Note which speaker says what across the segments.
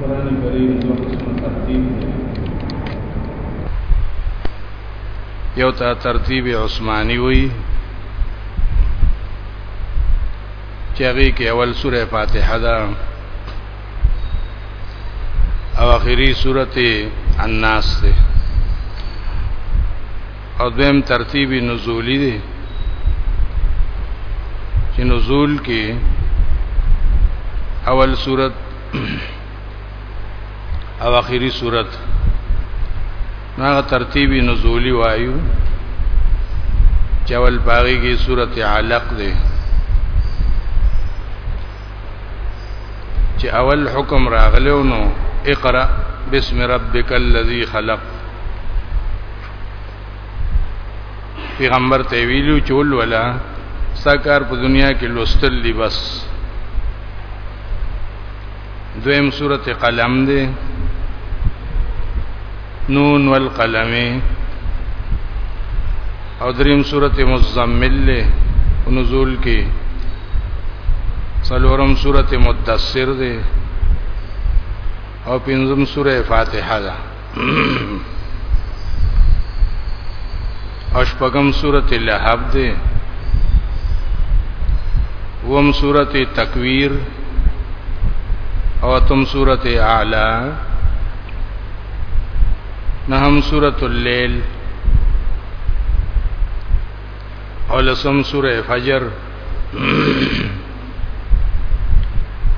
Speaker 1: قرآن کریم دو قسم ترتیب
Speaker 2: یو تا ترتیب عثماني وی چې هغه کې اول سوره فاتحه ده او اخري سوره الناس ده او دویم ترتیب نزولی دی چې نزول کې اول صورت او اخیری صورت هغه ترتیب نزولی وایو چول باغی کی صورت علق دی چې اول حکم راغلو نو اقرا بسم ربک الذی خلق پیغمبر ته ویلو چول ولا سکار په دنیا کې لوستل دی بس دویم صورت قلم دی نون والقلم او دریم صورت مزمل دی نزول کې سلورم صورت مدثر دی او پنځم سوره فاتحه ده اشپغم سورت لهب دی وم سورت تکویر او تم سورت اعلی نهم سورت اللیل او لسم سورت فجر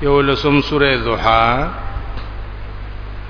Speaker 2: یو لسم سورت ضحا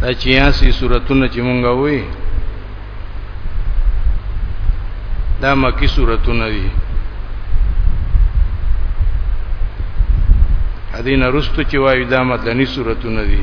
Speaker 2: دا چې یاسي سورتونه چې مونږ وې دا مکی سورتونه دي ادي نرستو چې وایي دا مدني سورتونه دي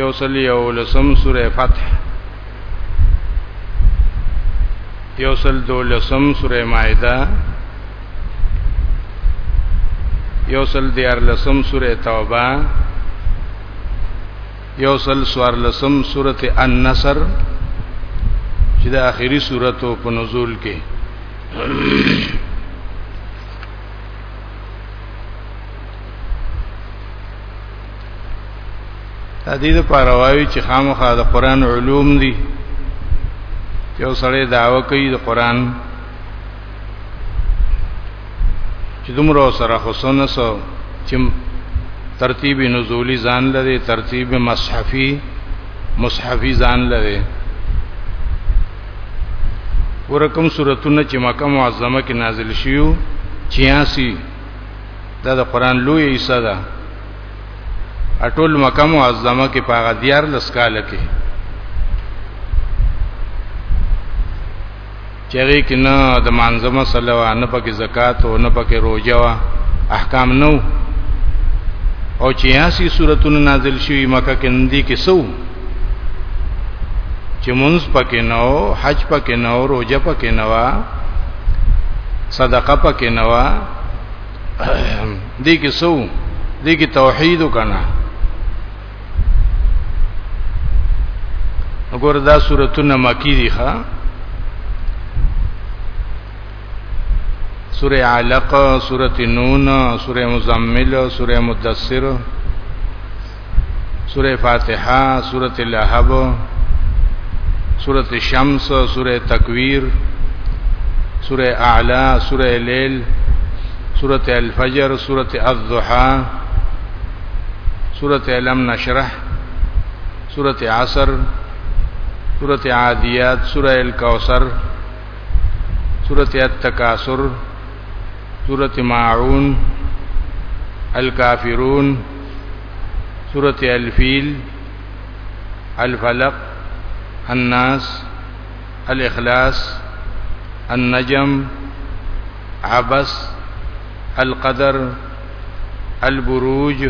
Speaker 2: یو سل یو لسم سوره فتح یو سل دو لسم سوره مائده یو سل دیار لسم سوره توبه یو سل سوار لسم سوره النصر چې د اخیری سورته په نزول کې دا دې لپاره وایي چې خامخا د قران علوم دي چې وسړې داوا کوي د قران چې دومره سره حسن سو چې ترتیب نزولی ځان لري ترتیب مصحفي مصحفي ځان لري ورکم سورتونه چې مکه معظمه کې نازل شیو 86 دا د قران لوی حصہ ده اټول مکه معظمه کې پاغه دیار لسکاله کې چری کې نه د مانځمه صلوا نه پکې زکات او نه پکې روزه وا احکام نو او چې یاسي سورتون نازل شوی مکه کې ندي کې سو چې مونږ پکې نو حج پکې نو روزه پکې نو صدقه پکې نو دې کې سو دې کې توحید وکنا وګوره دا سورتونه مکی دي ښا سوره علق سوره نون سوره مزمل سوره مدثر سوره فاتحه سوره لهب سوره شمس سوره تکویر سوره اعلى سوره لیل سوره الفجر سوره الضحى سوره لم نشرح سوره عصر سوره عادیات سوره الکوثر سوره التکاثر سورت معون الکافرون سورت الفیل الفلق الناس الاخلاص النجم عبس القدر البروج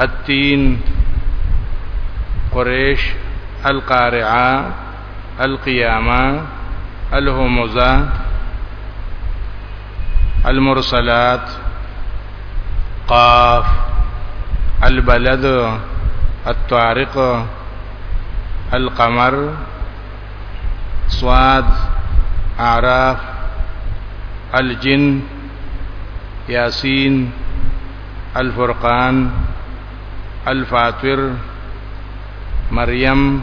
Speaker 2: التين قريش القارعه القيامه الهمزه المرسلات قاف البلد الطارق القمر صواد اعراف الجن ياسين الفرقان الفاتر مریم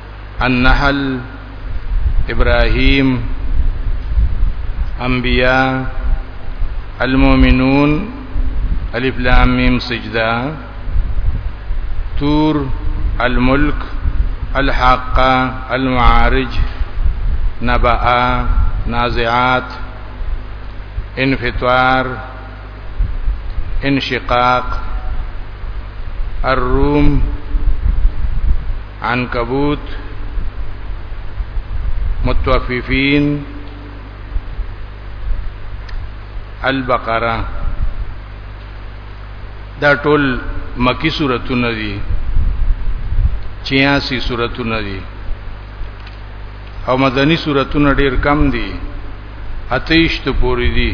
Speaker 2: النحل ابراهیم انبیاء المؤمنون الف لام میم سجدہ تور الملك الحق المعارج نبأ نازعات انفطار انشقاق الروم عنکبوت متوففین البقره دا ټول مکی سورتونه دي 86 سورتونه دي او مدنی سورتونه ډیر کم دي اتیش ته پوری دي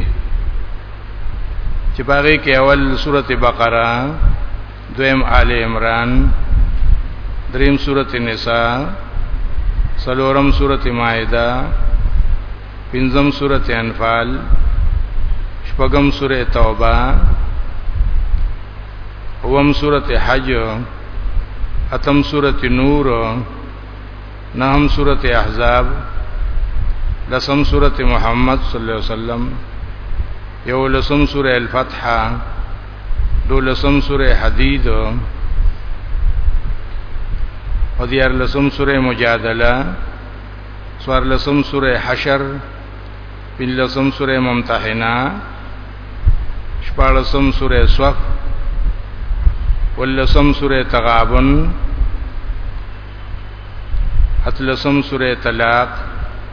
Speaker 2: چې باغې کې اول سورته بقره دویم آل عمران دریم سورت نساء سلورم سورت مائدہ پنزم سورت انفال شپگم سورت توبہ اوم سورت حج اتم سورت نور نهم سورت احزاب لسم سورت محمد صلی اللہ علیہ وسلم یو لسم سورت الفتحہ دولسم سوره حدید او دیار لسم سوره مجادله سوار لسم سوره حشر پن لسم سوره ممتحنه شپارلسم سوره صف ولسم سوره تغابن اتلسم سوره طلاق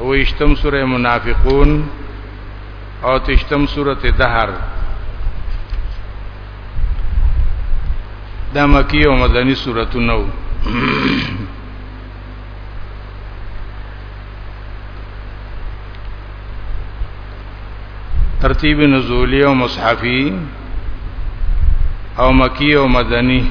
Speaker 2: ویشتم سوره منافقون او تشتم سوره دهر دا مکی او مدنی سورتونه وو ترتیب نزولی او مصحفی او مکی او مدنی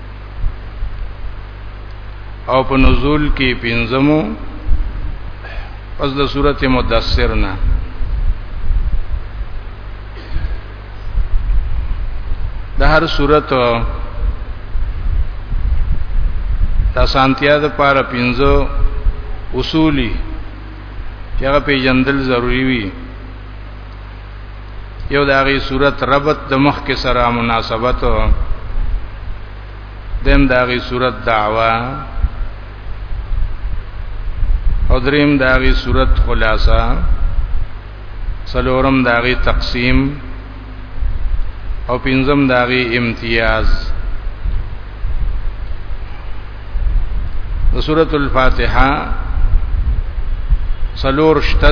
Speaker 2: او په نزول کې پنځمو پس د سورته مدثر نه د هر سورته د سانتیا د پاره پنځه اصولي چې هغه پیجندل ضروری وي یو د هغه صورت ربط د مخ کې سره مناسبت دیم د هغه صورت دعوا او دریم د هغه صورت خلاصہ سلورم د هغه تقسیم او پنځم د هغه امتیاز د سورۃ الفاتحه سلور شته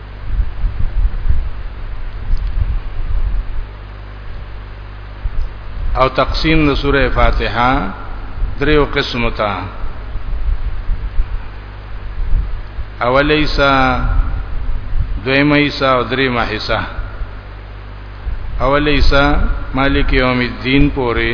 Speaker 2: او تقسیم د سوره فاتحه دریو قسمو ته اولی حصہ دویمه حصہ او دریمه حصہ اولی حصہ مالک یوم الدین پوری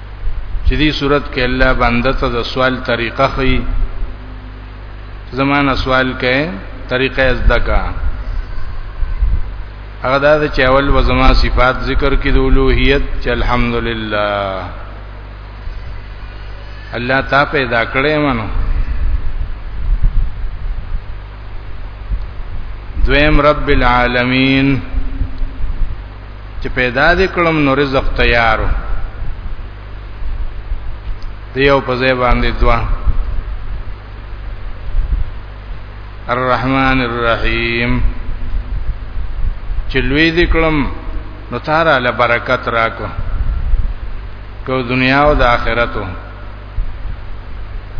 Speaker 2: چې دې صورت کې الله بنده ته د سوال طریقه خي زمانہ سوال کې طریقه زده کا هغه دا چې اول و زما صفات ذکر کې د اولوہیت چې الحمدلله الله تا پیدا کړې منو دویم رب العالمین چې پیدا دې کړم نو رزق تیارو دیو په ځای باندې دوا الرحمن الرحیم چې لوی دې کړم نو تارا له برکت راکو کو دنیا او د آخرتو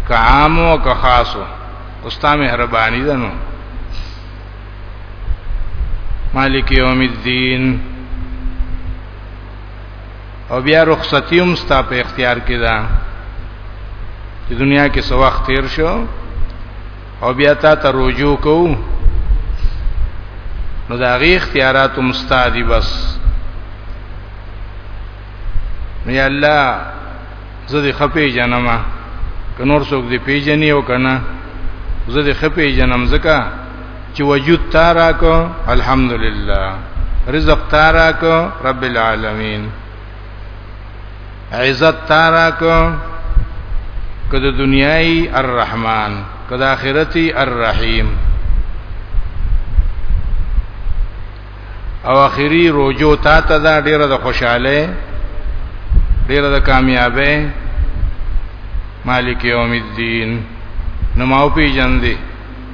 Speaker 2: که عام او که خاصو اوستا مهرباني ده نو مالک یوم الدین او بیا رخصتی هم ستا په اختیار کې ده چې دنیا کې څو وخت تیر شو او بیا تا ته رجوع کو نو دا غي اختیارات هم ستا دي بس نو یا الله زه دې خپې جنما کنور څوک دې پیجنې او کنه زه دې خپې جنم زکه چې وجود تارا کو الحمدلله رزق تارا کو رب العالمین عزت تارا کو کده دنیای الرحمن کده آخرتی الرحیم او اخیری روجو تا ته دا ډیره د خوشاله ډیره د کامیابی مالک یوم الدین نو ما او پی جن دی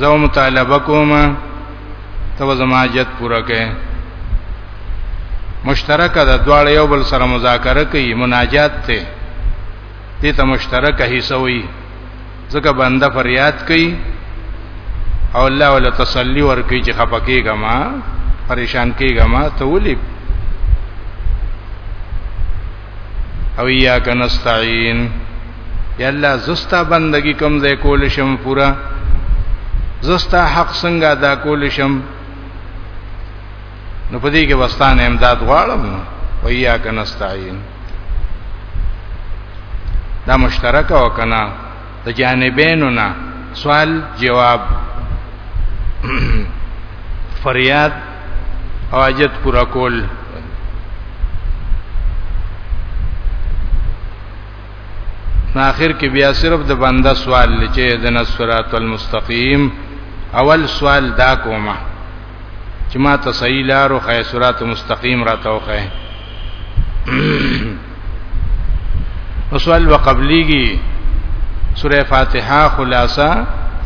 Speaker 2: زو مطالبه کوم ته زماجت پوره کړي مشترک ده دواړه یو بل سره مذاکره کوي مناجات ته دې ته مشترک حصہ وي ځکه بنده فریاد کوي او الله ولا تسلی ورکړي چې خپکیږه ما پریشان کیږه ما ته ولي او یا کنستعين یا الله زستا بندگی کوم ځای کول شم پورا زستا حق څنګه ادا کول شم نو پدې کې وستانه امداد غواړم او یا کنستعين دا مشترک او کنا د جانبینو نه سوال جواب فریاد او حاجت پورا کول نو اخر کې بیا صرف د بنده سوال لچې د نصرات المستقیم اول سوال دا کومه چې ما ته صحیح لار او خیر صراط مستقیم را توخه وسوال وقبلیږي سوره فاتحه خلاصہ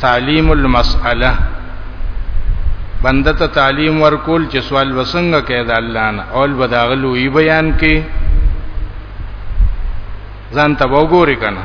Speaker 2: تعلیم المسأله بنده ته تعلیم ورکول چې سوال وسنګ کې د الله نه اول بداغلو ای بیان کې ځان ته وګوري کنه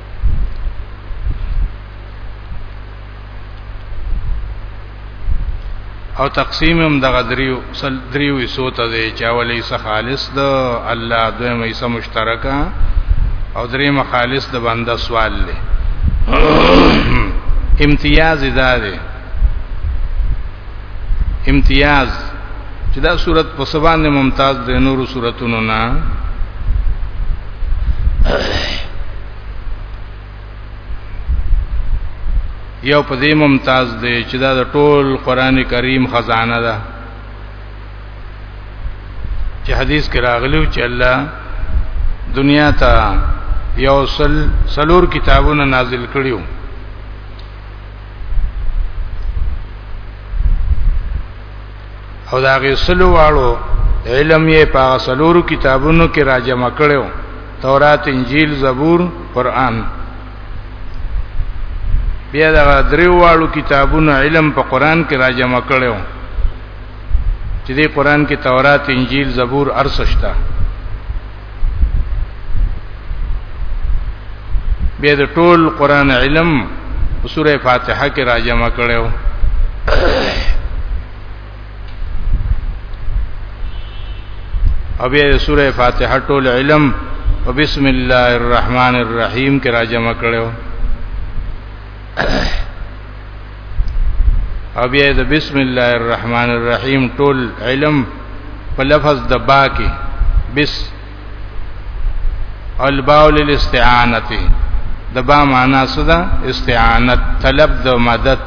Speaker 2: او تقسیم هم د غدریو سل دریو حصو ته دی چې اولې حصہ خالص د الله دویمه حصہ مشترکه او دریمه خالص د بنده سوال دی امتیاز دا دی امتیاز چې دا صورت په سبا نه ممتاز د نورو صورتونو نه یو په دې ممتاز دی چې دا د ټول قران کریم خزانه ده چې حدیث کې راغلی چې الله دنیا ته یو سل سلور کتابونه نازل کړیو او دا غي سلو والو علم یې په سلورو کتابونو کې راجم کړو تورات انجیل زبور قران بیا دا دریو والو کتابونو علم په قران کې راجم کړو چې دې قران کې تورات انجیل زبور ارسشتہ بیا د ټول قران علم سوره فاتحه کې راجمع کړو او بیا د سوره فاتحه ټول علم او بسم الله الرحمن الرحیم کې راجمع کړو او بیا د بسم الله الرحمن الرحیم ټول علم په لفظ د با کې بس الباء للاستعانه د با معنا صدا استعانت طلب د مدد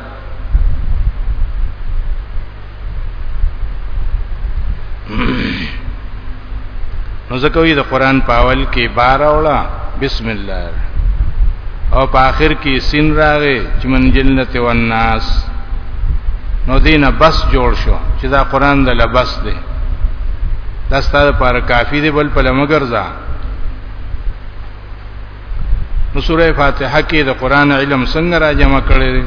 Speaker 2: نو زکوی د قران په اول کې بار اولا بسم الله او په اخر کې سین راغې چې من جنت و الناس نو دینه بس جوړ شو چې دا قران د لبس دی دا ستاره پر کافی دی بل په لمګرځه نو سوره فاتحه کې د قران علم څنګه را جمع کړی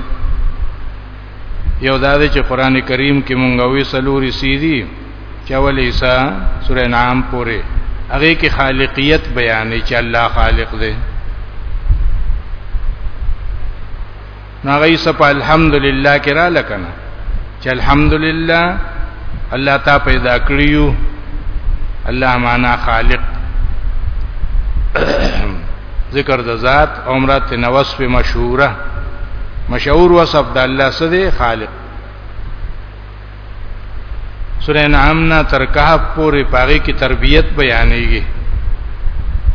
Speaker 2: یو دا دی چې قران کریم کې مونږ وی سلوري سیدی چې اول عیسی سورې نام پورې هغه کې خالقیت بیانې چې الله خالق دی ناغه عیسی په الحمدلله کې را لکنه چې الحمدلله الله تا پیدا کړیو الله معنا خالق ذکر د ذات عمره ته نوصف مشهوره مشهور وصف د الله سده خالق سورہ انعام نا تر کهف پورې پاغي کی تربیت بیانېږي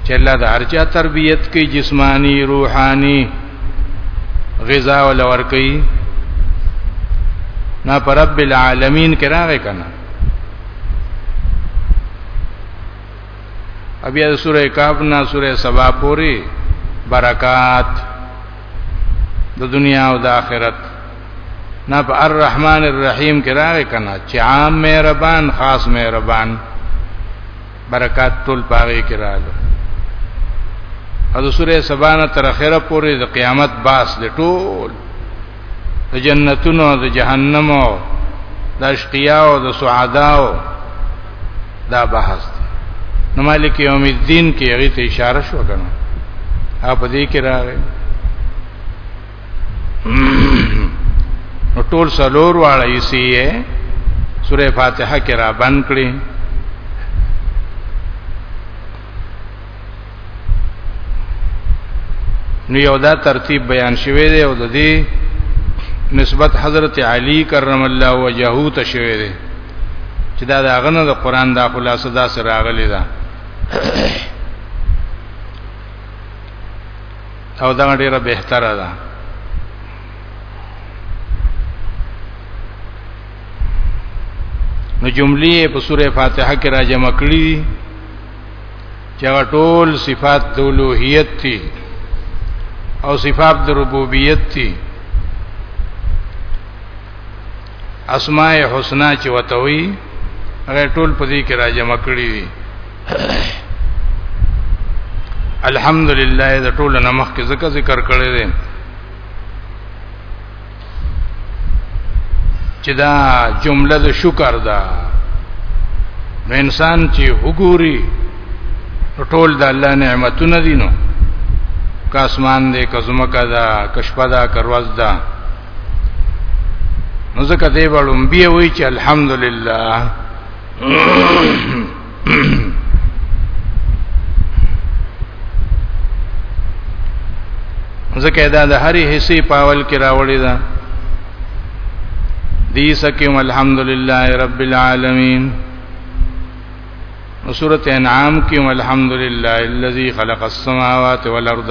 Speaker 2: چې الله د هرچا تربیت کوي جسمانی روحانی غذا ول ور کوي نا پر رب العالمین کراغه کنا بیا د سوره کهف نه سوره سبا پوری برکات د دنیا او د آخرت نه په الرحمن الرحیم کې راغی کنه چې عام مهربان خاص مهربان برکات ټول پاره کې راغله او د سوره سبا نه تر اخره پورې د قیامت باس د ټول د جنتونو د جهنم او د اشقیا او د سعدا او دا بحث دی نو مالک یوم الدین کې هغه ته اشاره شو کنه اپ دې کې راغی نو ټول سلور واړه یې سی سوره فاتحه کې را بند کړی نو یو دا ترتیب بیان شوی دی او د دې نسبت حضرت علی کرم الله وجهه ته شوی دی چې دا د غنه د قران دا خلاصه دا سره راغلی ده او دا ډیره بهتره ده نو جملې په سوره فاتحه کې را جمع کړې چې ټول صفات د اولوہیت دي او صفات د ربوبیت دي اسماء الحسنا چې وتوي هغه ټول په دې کې راجم کړی دي الحمدلله د ټول نمخ کې ذکر ذکر کړی دی چې دا جمله د شکر ده نو انسان چې وګوري ټول د الله نعمتونه دي نو که اسمان دی که زمکه ده که شپه ده که ورځ ده نو ځکه دی به لومبی وایي چې الحمدلله ځکه دا د هرې حصے پاول کې راوړی دا دی سکیم الحمدلله رب العالمین سورۃ انعام کې الحمدلله الذی خلق السماوات والارض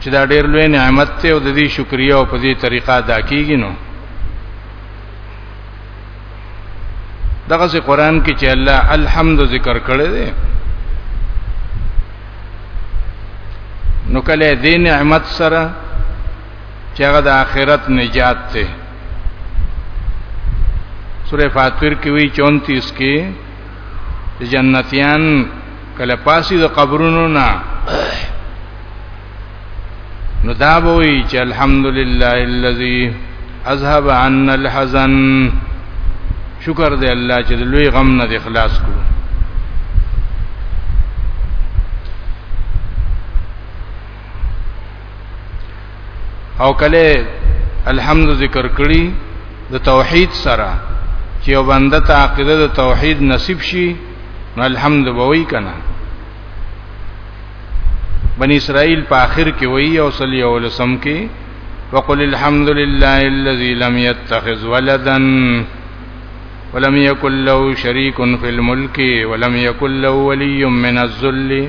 Speaker 2: چې دا ډېر لوی نعمت ته او د دې شکریا او په دې طریقه ادا کیږي نو دغه سي قران کې چې الله الحمد ذکر کړی دی نو کله دې نعمت سره چې هغه د آخرت نجات ته سورہ فاطر کې وی 34 کې د جنتیان کله پاسی د قبرونو نه نو دا وی چې الحمدلله الذي اذهب عنا الحزن شکر دې الله چې لوی غم نه دې خلاص کړو او کله الحمد ذکر کړي د توحید سره چې یو بنده ته عقیده د توحید نصیب شي نو الحمد به وی کنه بنی اسرائیل په آخر کې وی او صلی الله علیه وسلم کې وقل الحمد لله الذي لم يتخذ ولدا ولم يكن له شريك في الملك ولم يكن له ولي من الذل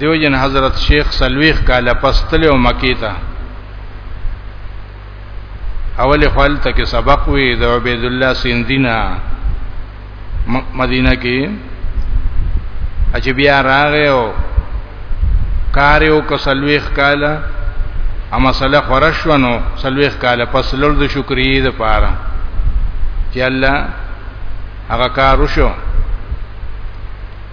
Speaker 2: دیو جن حضرت شیخ سلویخ کاله پس تلو مکی ته اول خپل ته کې سبق وی د عبید الله سیندینا مدینه کې اجي بیا راغی او کار یو کو سلويخ کاله اما صلی خورشونو سلويخ کاله پس لور د شکرې د پاره چې الله هغه کار وشو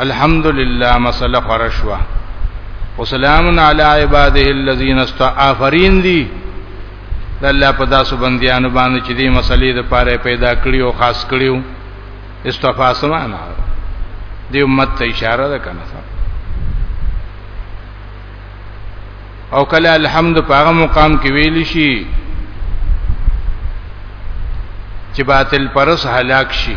Speaker 2: الحمدلله مسله خرشوا وسلام علی عباده الذین استعافرین دی د الله په داسو بندیانو باندې چې دې مسلې د پاره پیدا کړی او خاص کړیو استفا سمانا دی امت ته اشاره ده کنه او کله الحمد په هغه مقام کې ویل شي چې باطل پرس هلاک شي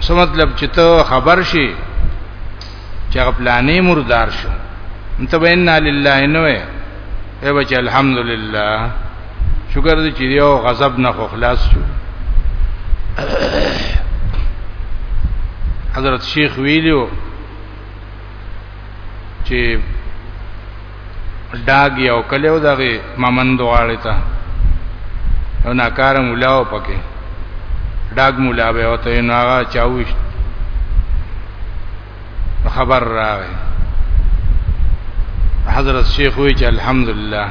Speaker 2: څه مطلب چې ته خبر شي چې غپلانې مردار شو انت بیننا لله نوې اے بچ الحمدلله شکر دې چې یو غضب نه خو خلاص شو حضرت شیخ ویلو چې ډاګ یو کله او دغه ممند غاړه ته او ناکار مولا او پکې ډاګ مولا به وته نو هغه چاوښت خبر راغی حضرت شیخ وی چې الحمدلله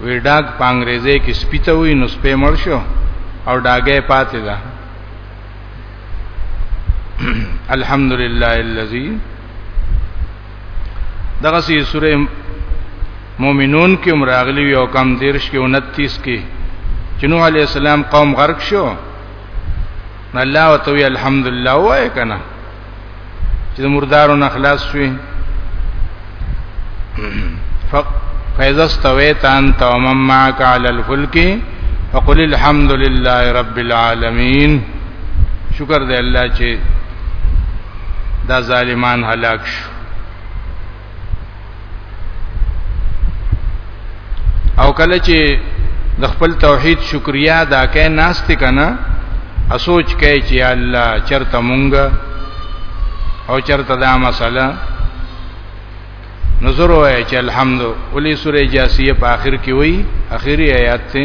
Speaker 2: وی ډاګ په انګریزي کې سپیته وی نو سپې مړ شو او ډاګه پاتې ده الحمد لله الذي دغه سي سوره مؤمنون کې مراغلی او کم دیرش کې 29 کې جنو علی السلام قوم غرق شو الله وتوی الحمدلله وای کنه چې مردارو نه خلاص شوي فق فاذا استويت انت ومن معك على الفلك فقل الحمد لله رب العالمين شکر دې الله چې دا ظالمان هلاک شو او کله چې د خپل توحید شکریا ادا کین ناست کنا اسوچ کای چې الله چرته مونږه او چرته دا مسله نظر وای چې الحمد ولې سورې جاسیه په آخر کې وای اخیری آیات ته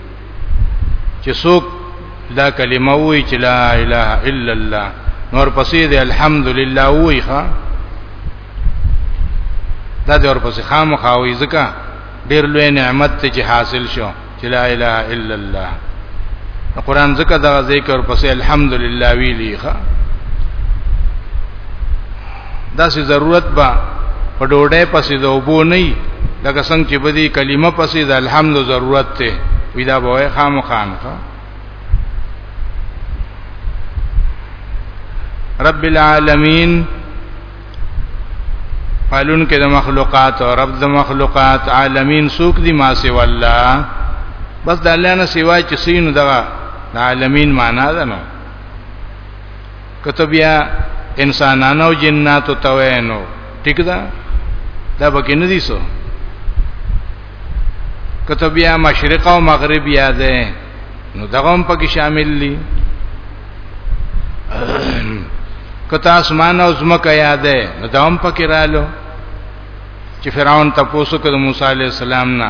Speaker 2: چې څوک دا کلمه وایي چې لا اله الا الله نور پسې دې الحمدلله وایي ښا دا دې ور پسې خامخا وایي ځکه ډېر لوی نعمت ته چې حاصل شو چې لا اله الا الله قرآن ذکر دا ذکر پسې الحمدلله ویلی ښا دا سي ضرورت با په ډوډۍ پسې د وبو نه لکه څنګه چې بدی کلمه پسې د الحمد ضرورت ته وی دا به خامخان ته رب العالمین پالون کې د مخلوقات او رب د مخلوقات عالمین سوق دي ما سي والله بس د الله نه سیوا چې سینو دغه عالمین معنا ده نو کته بیا انسانانو جناتو توینو ټیک ده دا بکې نه دي سو کته بیا مشرق او مغرب یادې نو دغه هم پکې شامل دي کته اسمان او زمکه یادې نو دا هم پکې رالو چې فرعون تاسو کده موسی عليه السلام نه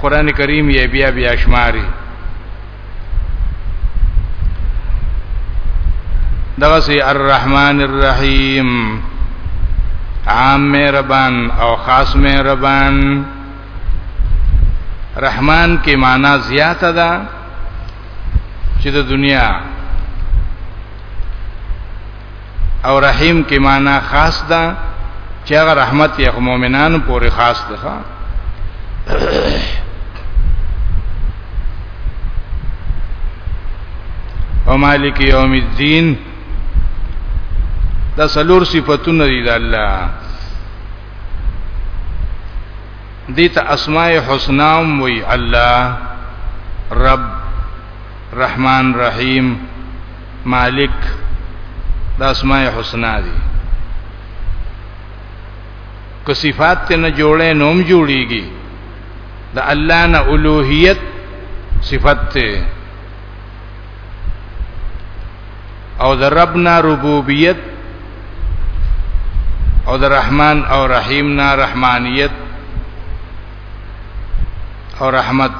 Speaker 2: قران کریم یې بیا بیا شماري دغه سي الرحمن الرحیم عام مهربان او خاص مهربان رحمان کې معنا زیاته ده چې د دنیا او رحیم کې معنا خاص ده چې هغه رحمت یې مؤمنانو پورې خاص ده او مالک یوم الدین دا سلور صفاتونه دي د الله دي ته اسماء الحسنا وی الله رب رحمان رحیم مالک د اسماء الحسنا دي که صفات ته نه جوړې نوم جوړيږي د الله نه اولوہیت صفت ته او د رب نه ربوبیت او د رحمان او رحیم نه رحمانیت او رحمت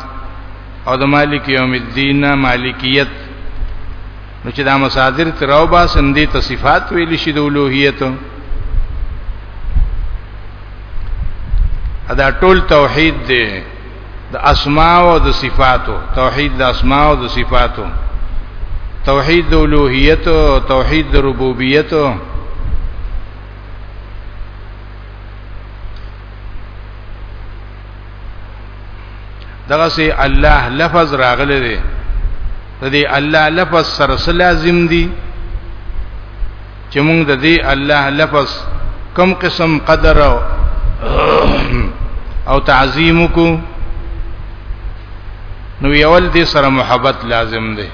Speaker 2: او د مالک یوم الدین مالکیت نو چې دا مصادر تراو با سندې ته صفات ویل شي د اولوہیت ادا ټول توحید دی د اسماء او د صفاتو توحید د اسماء او د صفاتو توحید د اولوہیت او توحید د ربوبیت دغه سي الله لفظ راغلی دی د دې الله لفظ سره سره لازم دی چې موږ د دې الله لفظ کم قسم قدر او او تعظیم کو نو یول دې سره محبت لازم دی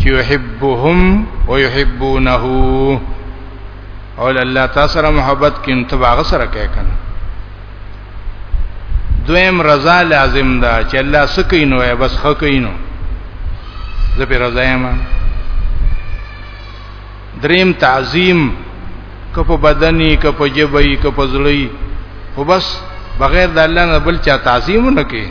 Speaker 2: چې يحبهم ويحبونه او الله تعالی سره محبت کین ته باغ سره کوي کنه دویم رضا لازم ده چې الله سکینو یا بس خکینو زه په رضا یم دریم تعظیم کپ بدنی کپ جبئی کپ زړی خو بس بغیر د الله نه بل چا تعظیم نه کوي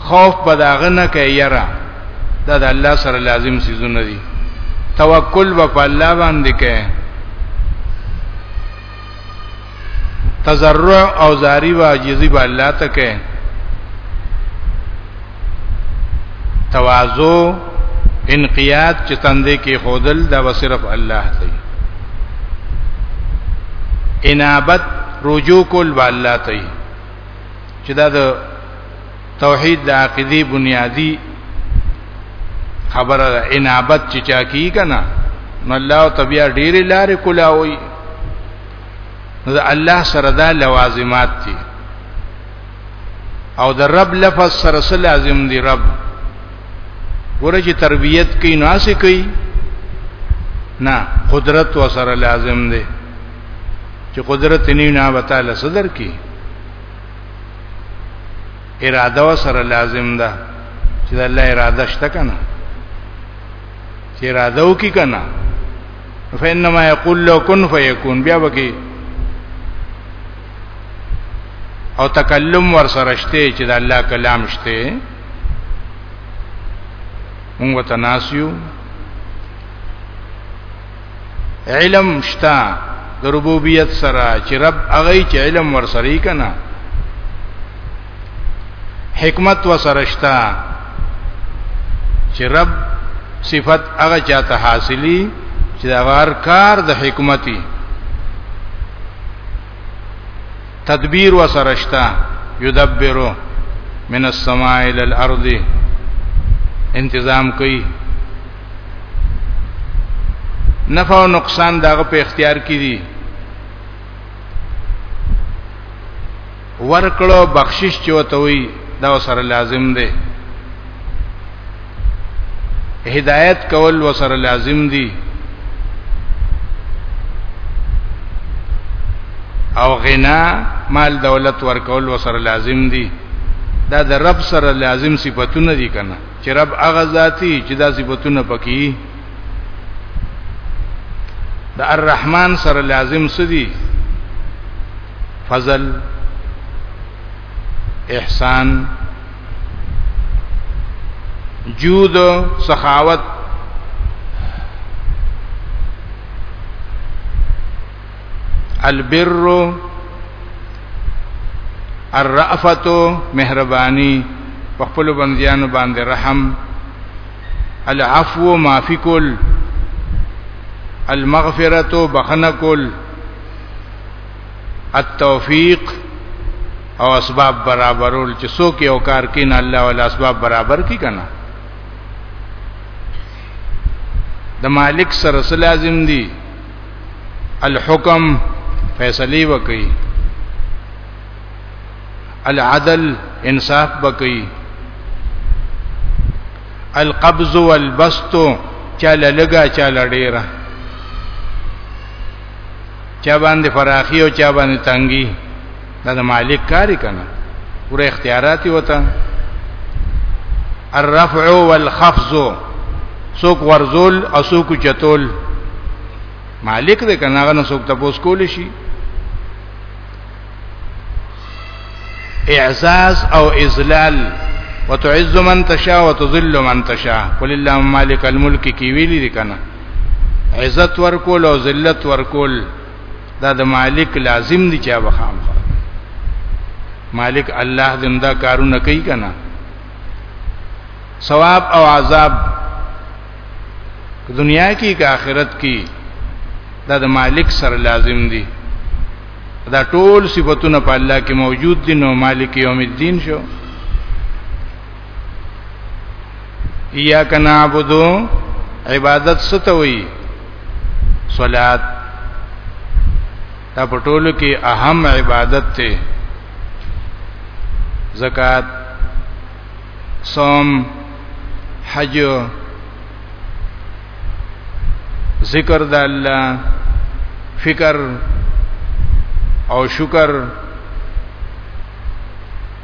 Speaker 2: خوف به دا غنه کوي یرا دا د الله سره لازم سيزونه دي توکل به په الله باندې کوي تزرع او زاری و عاجزی به الله ته کوي تواضع انقیاد چې تندې کې خودل دا و صرف الله دی انابت رجوع کول به الله دی چې دا د توحید د عقیدی بنیادی خبره ده انابت چې چا کی کنه نو الله تبیا ډیر لار کولاوي نو الله سره دا لوازمات دي او د رب لفظ سره سره لازم دي رب ورچ تربیت کوي نو اسې کوي نه قدرت و سره لازم دي چې قدرت نه نه وتعالى صدر کی اراده وسره لازم ده چې د الله اراده شته کنه چې اراده وکي کنه فإنما يقول لو كن فيكون بیا وکي او تکلم ور سره شته چې د الله کلام شته موږ تناسیو علم شتا د ربوبیت سره چې رب هغه چې علم ور سره کنا حکمت و سره شتا چې رب صفت هغه چاته حاصلی چې دا غار کار د حکمتي تدبیر و سره شتا یدبرو من السماء الى الارض انتظام کوي نفع او نقصان داغه په اختیار کې دي ورکړو بخشش چې وته وي دا سره لازم دی هدایت کول وسره لازم دی او غنا مال دولت ورکول وسره لازم دی دا د رب سره لازم صفاتونه دي کنه چې رب هغه ذاتی چې دا صفاتونه پکې د الرحمن سره لازم سدي فضل احسان جود سخاوت البر الرأفت مهرباني په خپل بنديانو باندې رحم العفو معافي کول المغفرة بخنه کول التوفیق او اسباب برابرول چې څوک یو کار کین الله ول اسباب برابر کی کنه د مالک سره لازم دي الحکم فیصله وکړي العدل انصاف وکړي القبض والبسط چاله لګا چاله ډیره چا باندې فراخي او چا باندې تنګي دا د مالک کاری کنه پورا اختیارات وته الرفع والخفض سوق ورزول او سوق چتول مالک دې کنه هغه سوق تپوس کول شي اعزاز او اذلال وتعز من تشاء وتذل من تشاء قل اللهم مالک الملک کی ویلی دې کنه عزت ورکول او ذلت ورکول دا د مالک لازم دي چې هغه خام مالک الله زمدا کارونه کوي کنه ثواب او عذاب دنیا کې که آخرت کې دا د مالک سره لازم دي دا ټول صفاتونه په الله کې موجود دي نو مالک یوم الدین شو یا کنا عبدو عبادت ستوي صلات دا په ټولو کې اهم عبادت ته زکات صوم حج ذکر د الله فکر او شکر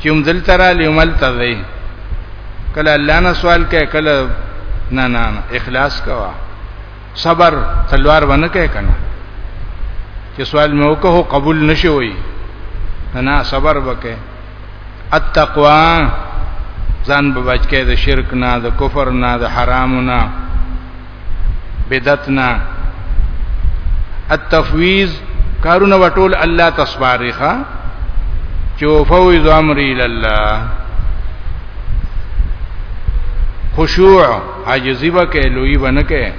Speaker 2: چې هم دل ترا لیومل تذی کله الله نه سوال کوي کله نه نه اخلاص کوا صبر تلوار ونه کوي کنه چې سوال مې وکړو قبول نشوي نه صبر وکړي التقوا ځان به بچ کې د شرک نه د کفر نه د حرام نه بدعتنا التفویض کارونه وټول الله تسبارخه چې فوض امر الى الله خشوع عاجزی وکه لوی بنکه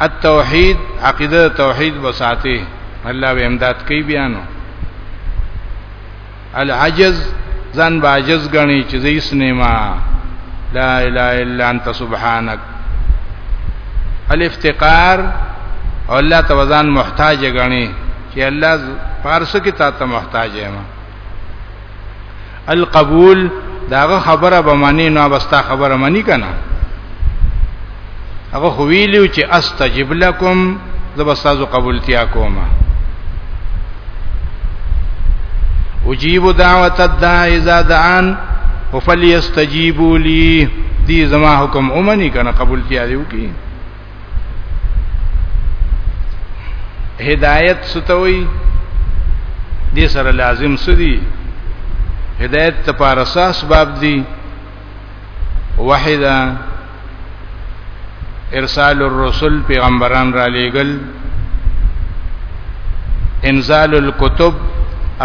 Speaker 2: التوحید عقیده توحید بساته الله به امداد کوي بیانو العجز ځان باجز غني چې زې سنما لا اله الا انت سبحانك الافتقار او الله توزان محتاج غني چې الله فارس کې تا ته محتاج یم القبول داغه خبره به معنی نه بستا خبره معنی کنه هغه خو ویلو چې استجب لکم زبستازو قبولتیا کومه اجیب دعوت الداع اذا دعان وفليستجيبوا لي دي زما حکم اومني کنه قبولتیا دیو کی هدایت ستوي دې سره لازم سدي هدایت ته پر اساس باب دي وحی دا ارسال الرسل پیغمبران را لېګل انزال الكتب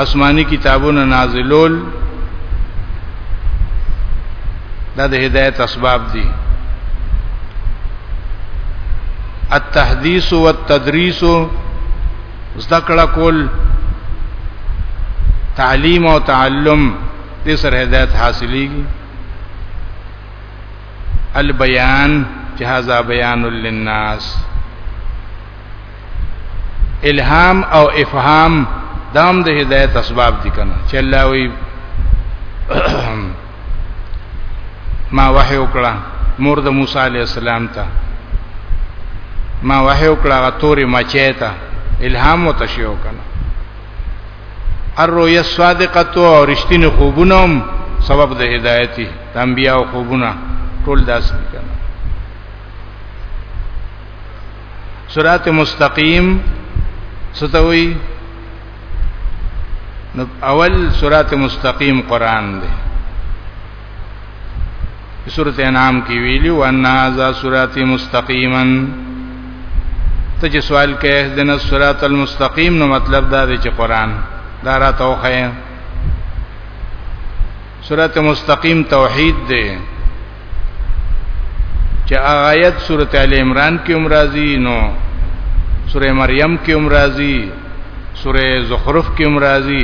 Speaker 2: آسمانی کتابونه نازلول دا د هدایت اسباب دي التحديث والتدريس ذکر کول تعلیم او تعلم دې سره هدایت حاصلېږي البيان چې هاذا بیان للناس الهام او افهام دام د هدایت اسباب دي کنه چې الله وی ما وحی وکړه مور د موسی علی السلام ته ما وحی وکړه غتوري مچې ته الهام وتشیو کنه الرؤيا الصادقه او رښتینی خوبونه سبب د هدایت دي انبیاء او خوبونه ټول داسې کړه صراط مستقیم ستوي نو اول صراط مستقیم قران دی سورۃ انعام کې ویلي وان هاذا صراط مستقیما ته چې سوال کوي د نس صراط المستقیم نو مطلب دا دی چې قران دا را توخه صراط مستقیم توحید دی چې آیت سورۃ ال عمران کې امراضی نو سورۃ مریم کې امراضی سورۃ زخرف کې امراضی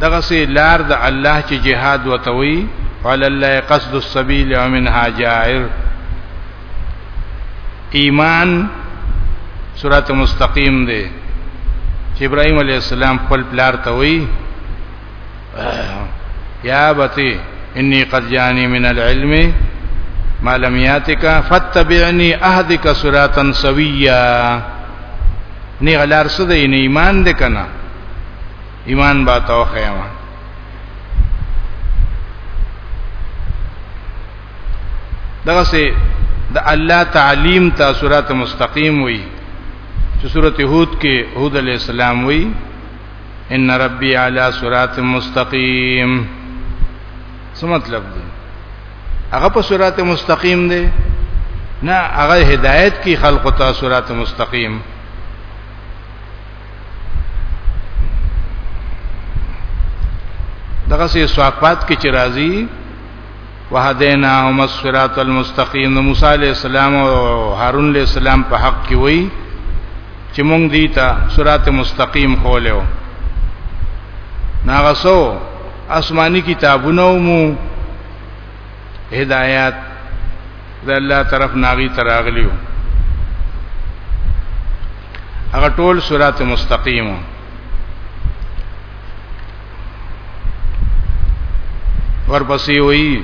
Speaker 2: دغه سي لار د الله چې جهاد وتوي وعلى الله قصد السبيل ومنها جائر ایمان صراط مستقیم دی چې ابراهيم عليه السلام خپل پلار ته وی یا بتی انی قد جانی من العلم ما لم یاتک فتبعنی اهدک صراطا سویا نی غلار څه دی نه ایمان دې کنه ایمان با توخه ما دغه سي د الله تعلیم ته صراط مستقیم وي چې سورته هود کې هود علی السلام وي ان ربي على صراط مستقيم څه مطلب دی هغه په صراط مستقيم دی نه هغه هدایت کی خلق ته صراط مستقيم دغه سي صفات کې چې راځي وهديناهما الصراط المستقيم نو موسی عليه السلام او هارون عليه السلام په حق کې وای چې مونږ دي ته صراط مستقيم خولیو ناغسو آسمانی کتابونه مو هدايات د الله طرف ناغي تراغلیو هغه ټول صراط مستقيم ورپسې وایي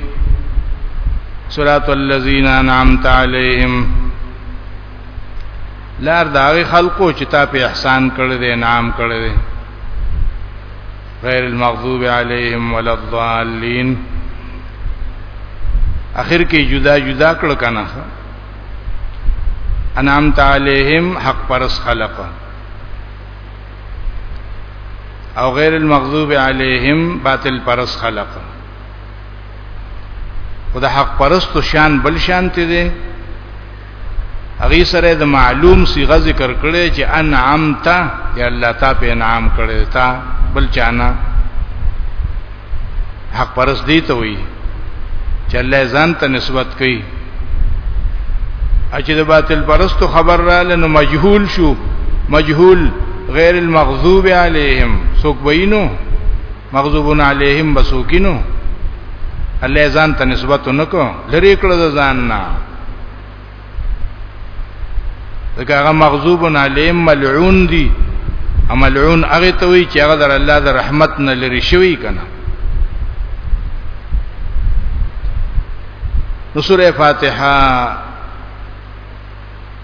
Speaker 2: صراط الذين انعمت عليهم لار داغه خلقو چې تا په احسان کړی دی نام کړی دی غیر المغضوب علیهم ولا الضالین اخر کې جدا جدا کړ کنه انعام تعالیهم حق پرس خلقه او غیر المغضوب علیهم باطل پرس خلق خدا حق پرستو شان بل شان ته دي هغه سره د معلوم صيغه ذکر کړي چې انعمت یا الله تا په انعام کړي تا بل چانا حق پرس دی ته وي چې الله ځان ته نسبت کوي اچې د باطل پرستو خبر را لنو مجهول شو مجهول غیر المغضوب علیهم سوک بینو مغضوبون علیهم بسوکینو الله ځان ته نسبت نکو لری کړو ځان نه ځکه هغه مغضوب علیهم ملعون دي ملعون هغه ته وی چې هغه در الله د رحمت نه لري شوی کنه نو سوره فاتحه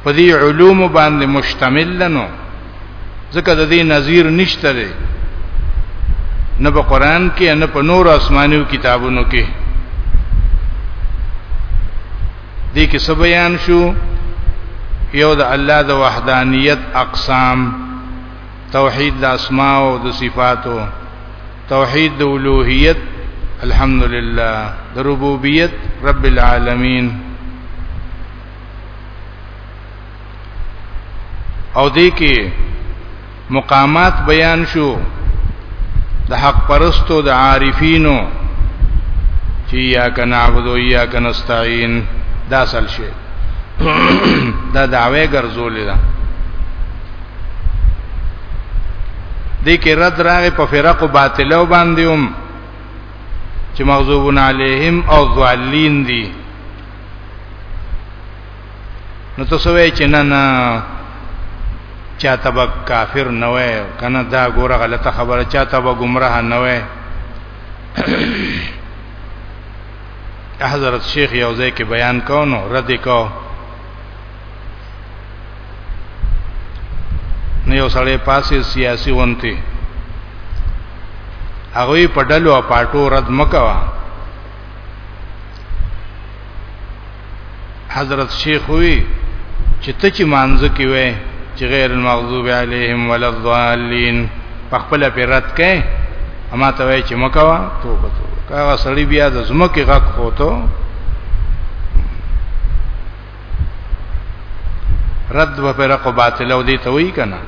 Speaker 2: په دې علوم باندې مشتمل لنو ځکه د دې نظیر نشته دی نه په قران کې نه په نور آسمانیو کتابونو کې دې کې څه بیان شو یو د الله د وحدانیت اقسام توحید د اسماء او د صفاتو توحید د اولوہیت الحمدلله د ربوبیت رب العالمین او دې کې مقامات بیان شو د حق پرستو د عارفینو چې یا کنا عبدو یا کنا استعين دا اصل شي دا دعوی ګرځولې ده دې کې رد راغې په فرقو باطلو باندې هم چې مغضوبون علیهم او ضالین دي نو تاسو وای چې نه نه چا تبا کافر نه وای کنه دا ګوره غلطه خبره چا تبا گمراه نه وای حضرت شیخ یو ځای کې بیان کو نو رد کو نو یو سړی پاسې سیاسي ونتی هغه په ډلو او پاټو رد مکوا حضرت شیخ وی چې ته چې مانځ کې وې چې غیر المغضوب علیهم ولا الضالین په خپل پیرت کې اما ته وای چې مکوا توبه توبه کاغه سړی بیا د زمکه غک کوته رد و پر کو باطل او دی ته وی کنه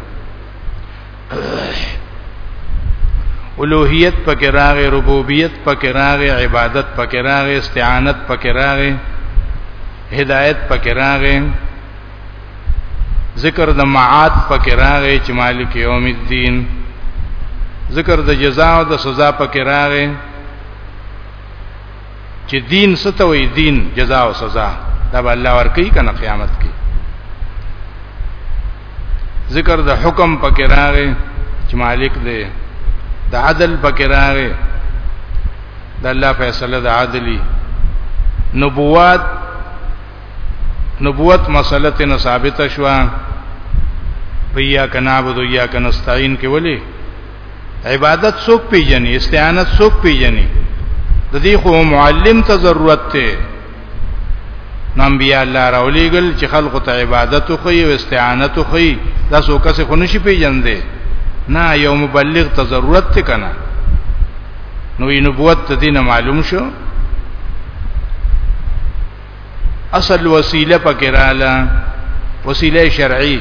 Speaker 2: الوهیت پکې راغې ربوبیت پکې راغې عبادت پکې راغې استعانت پکې راغې هدایت پکې راغې ذکر د معاد پکې راغې چې مالک یوم الدین ذکر د جزاء او د سزا پکې راغې چې دین ستوي دین جزاء او سزا دا به الله ورکي کنه قیامت کې ذکر د حکم پکې راغی چې مالک دی د عدل پکې راغی د الله فیصله د عدلی نبوت نبوت مسله ته ثابت شوه پیا کنابود یا کنستعين کې ولی عبادت څوک پیژني استعانت څوک پیژني د دې خو معلم ته ضرورت ته نبی الله راولېګل چې خلق ته عبادت خو او استعانت خو دا څوک څه خو نشي پیژندې نه یو مبلغ ته ضرورت ته کنه نو یې نبوت ته دین معلوم شو اصل وسیله پکې رااله وسیله شرعي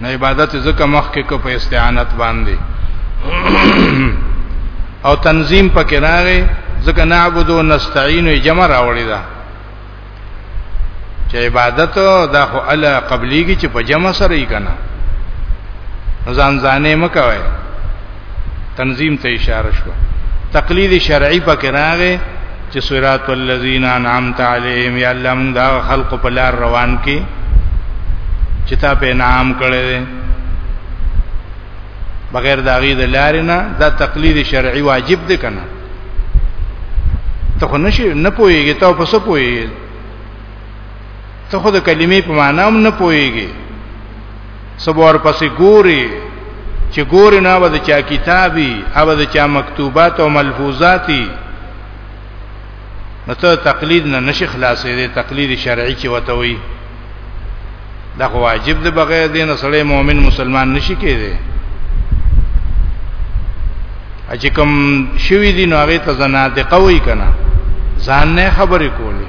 Speaker 2: نو عبادت زکه مخ کې کو په استعانت باندې او تنظیم پکې راغی زکه نعبد و نستعين جمع راوړی دا چې عبادت دا خو الا قبليږي چې په جمع سره یې کنه ځان ځانې مکوي تنظیم ته اشاره شو تقلید شرعی پکې راغې چې صراط الذین انعمت علیهم یا الله موږ دا خلق په لار روان کې چې تا په نام کړې بغیر دا غي د لارې نه دا تقلید شرعی واجب دی کنه ته خو نشي نه پويږي ته په څه پويږي ته خو د کلمې په معنا هم نه پويږي سبور پسې ګوري چې ګوري نه و د چا کتابي او د چا مکتوبات او ملفوظاتي نو ته تقلید نه نشي خلاصې دي تقلید شرعي چې وته وي دا واجب دی بغیر دین سره مؤمن مسلمان نشي کېږي چې کوم شوی دی نو هغه ته زنادقه وای کنه ځان نه خبرې کولې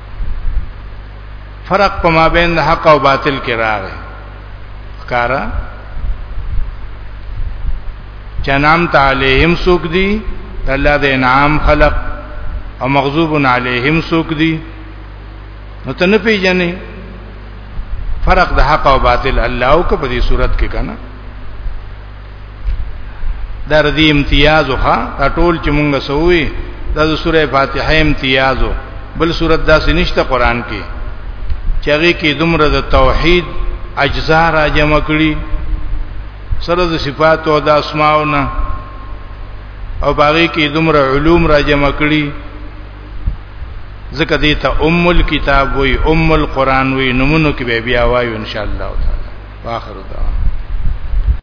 Speaker 2: فرق په مابین حق او باطل کې راغی ښکارا چنام تعالیهم سوق دی الله د انعام خلق او مغضوب علیهم سوق دی نو ته نه پیژنې فرق د حق او باطل الله او په دې صورت کې کنه در دې امتیاز وخا دا ټول چې مونږ سووي دا د سوره فاتحه امتیازو بل سوره داسې نشته قران کې چې هغه کې دومره د توحید اجزا را جمع کړي سره د صفات او د اسماءونه او باغې کې دومره علوم را جمع کړي ځکه دې ته ام الكتاب وي ام القران وي نمونه کې بیا وایو ان شاء الله تعالی واخر دعوانا